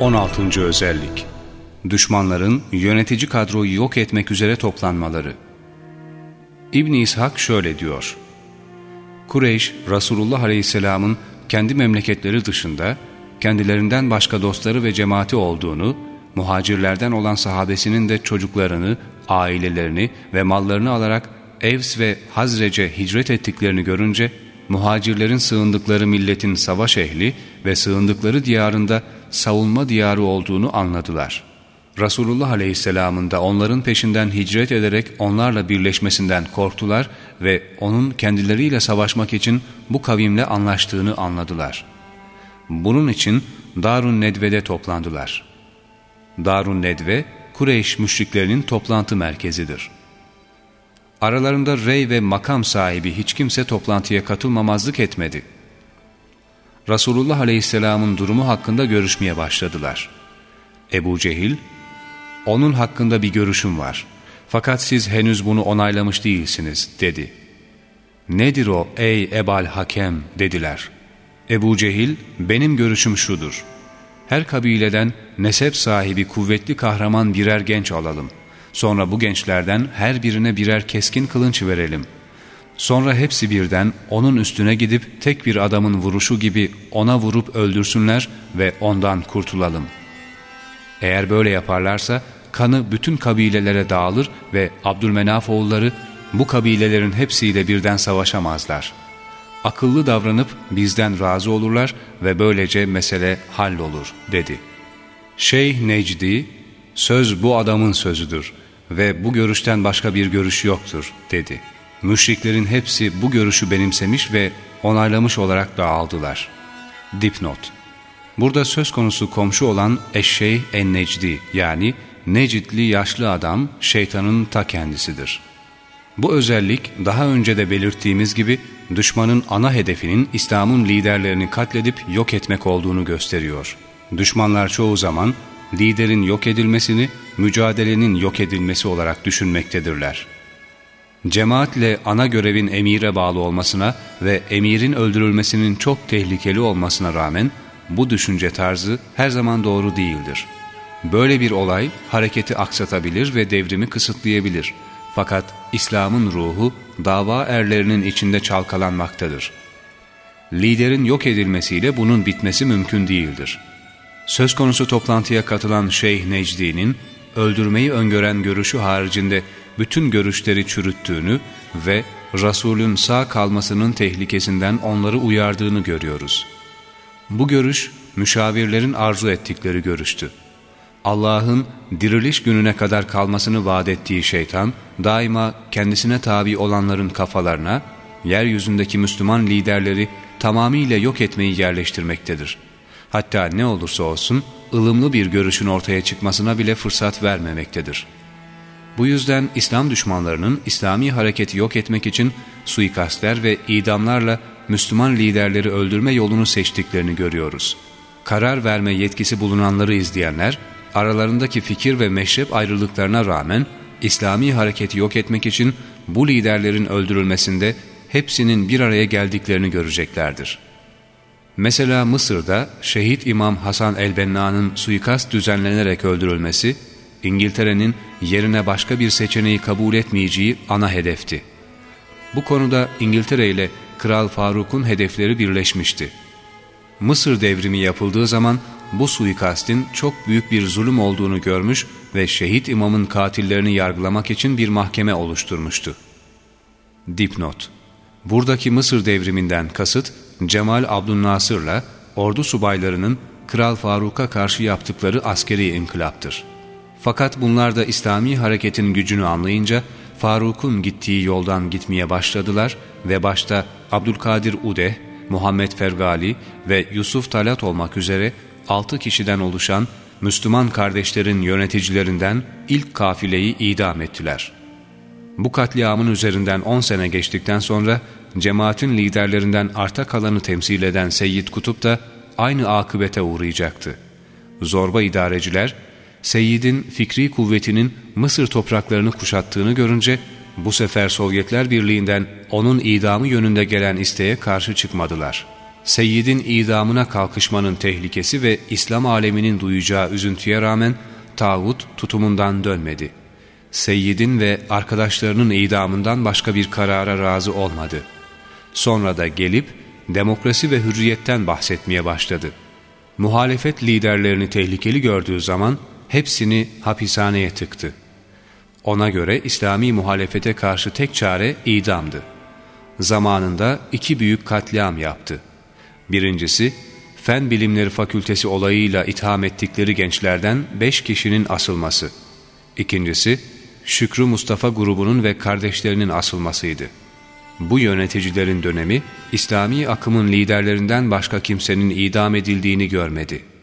16. Özellik Düşmanların yönetici kadroyu yok etmek üzere toplanmaları ibn İshak şöyle diyor. Kureyş, Resulullah Aleyhisselam'ın kendi memleketleri dışında kendilerinden başka dostları ve cemaati olduğunu, muhacirlerden olan sahabesinin de çocuklarını, ailelerini ve mallarını alarak Evs ve Hazrece hicret ettiklerini görünce, muhacirlerin sığındıkları milletin savaş ehli ve sığındıkları diyarında savunma diyarı olduğunu anladılar. Resulullah Aleyhisselam'ın da onların peşinden hicret ederek onlarla birleşmesinden korktular ve onun kendileriyle savaşmak için bu kavimle anlaştığını anladılar. Bunun için Darun Nedve'de toplandılar. Darun Nedve, Kureyş müşriklerinin toplantı merkezidir. Aralarında rey ve makam sahibi hiç kimse toplantıya katılmamazlık etmedi. Resulullah Aleyhisselam'ın durumu hakkında görüşmeye başladılar. Ebu Cehil, onun hakkında bir görüşüm var. Fakat siz henüz bunu onaylamış değilsiniz dedi. Nedir o ey Ebal Hakem dediler. Ebu Cehil benim görüşüm şudur. Her kabileden nesep sahibi kuvvetli kahraman birer genç alalım. Sonra bu gençlerden her birine birer keskin kılınç verelim. Sonra hepsi birden onun üstüne gidip tek bir adamın vuruşu gibi ona vurup öldürsünler ve ondan kurtulalım. Eğer böyle yaparlarsa kanı bütün kabilelere dağılır ve Abdülmenaf oğulları bu kabilelerin hepsiyle birden savaşamazlar. Akıllı davranıp bizden razı olurlar ve böylece mesele hallolur dedi. Şeyh Necdi, söz bu adamın sözüdür ve bu görüşten başka bir görüş yoktur dedi. Müşriklerin hepsi bu görüşü benimsemiş ve onaylamış olarak dağıldılar. Dipnot Burada söz konusu komşu olan Eşşeyh En-Necdi yani Necidli yaşlı adam şeytanın ta kendisidir. Bu özellik daha önce de belirttiğimiz gibi düşmanın ana hedefinin İslam'ın liderlerini katledip yok etmek olduğunu gösteriyor. Düşmanlar çoğu zaman liderin yok edilmesini mücadelenin yok edilmesi olarak düşünmektedirler. Cemaatle ana görevin emire bağlı olmasına ve emirin öldürülmesinin çok tehlikeli olmasına rağmen bu düşünce tarzı her zaman doğru değildir. Böyle bir olay hareketi aksatabilir ve devrimi kısıtlayabilir. Fakat İslam'ın ruhu dava erlerinin içinde çalkalanmaktadır. Liderin yok edilmesiyle bunun bitmesi mümkün değildir. Söz konusu toplantıya katılan Şeyh Necdi'nin öldürmeyi öngören görüşü haricinde bütün görüşleri çürüttüğünü ve Resulün sağ kalmasının tehlikesinden onları uyardığını görüyoruz. Bu görüş müşavirlerin arzu ettikleri görüştü. Allah'ın diriliş gününe kadar kalmasını vaat ettiği şeytan, daima kendisine tabi olanların kafalarına, yeryüzündeki Müslüman liderleri tamamıyla yok etmeyi yerleştirmektedir. Hatta ne olursa olsun, ılımlı bir görüşün ortaya çıkmasına bile fırsat vermemektedir. Bu yüzden İslam düşmanlarının İslami hareketi yok etmek için suikastler ve idamlarla Müslüman liderleri öldürme yolunu seçtiklerini görüyoruz. Karar verme yetkisi bulunanları izleyenler, aralarındaki fikir ve meşrep ayrılıklarına rağmen İslami hareketi yok etmek için bu liderlerin öldürülmesinde hepsinin bir araya geldiklerini göreceklerdir. Mesela Mısır'da şehit İmam Hasan el-Benna'nın suikast düzenlenerek öldürülmesi, İngiltere'nin yerine başka bir seçeneği kabul etmeyeceği ana hedefti. Bu konuda İngiltere ile Kral Faruk'un hedefleri birleşmişti. Mısır devrimi yapıldığı zaman bu suikastin çok büyük bir zulüm olduğunu görmüş ve şehit imamın katillerini yargılamak için bir mahkeme oluşturmuştu. Dipnot Buradaki Mısır devriminden kasıt Cemal Abdülnasır'la ordu subaylarının Kral Faruk'a karşı yaptıkları askeri inkılaptır. Fakat bunlar da İslami hareketin gücünü anlayınca Faruk'un gittiği yoldan gitmeye başladılar ve başta Abdülkadir Udeh, Muhammed Fergali ve Yusuf Talat olmak üzere altı kişiden oluşan Müslüman kardeşlerin yöneticilerinden ilk kafileyi idam ettiler. Bu katliamın üzerinden on sene geçtikten sonra cemaatin liderlerinden arta kalanı temsil eden Seyyid Kutup da aynı akıbete uğrayacaktı. Zorba idareciler, Seyyid'in fikri kuvvetinin Mısır topraklarını kuşattığını görünce bu sefer Sovyetler Birliği'nden onun idamı yönünde gelen isteğe karşı çıkmadılar. Seyyid'in idamına kalkışmanın tehlikesi ve İslam aleminin duyacağı üzüntüye rağmen tağut tutumundan dönmedi. Seyyid'in ve arkadaşlarının idamından başka bir karara razı olmadı. Sonra da gelip demokrasi ve hürriyetten bahsetmeye başladı. Muhalefet liderlerini tehlikeli gördüğü zaman hepsini hapishaneye tıktı. Ona göre İslami muhalefete karşı tek çare idamdı. Zamanında iki büyük katliam yaptı. Birincisi, Fen Bilimleri Fakültesi olayıyla itham ettikleri gençlerden beş kişinin asılması. İkincisi, Şükrü Mustafa grubunun ve kardeşlerinin asılmasıydı. Bu yöneticilerin dönemi, İslami akımın liderlerinden başka kimsenin idam edildiğini görmedi.''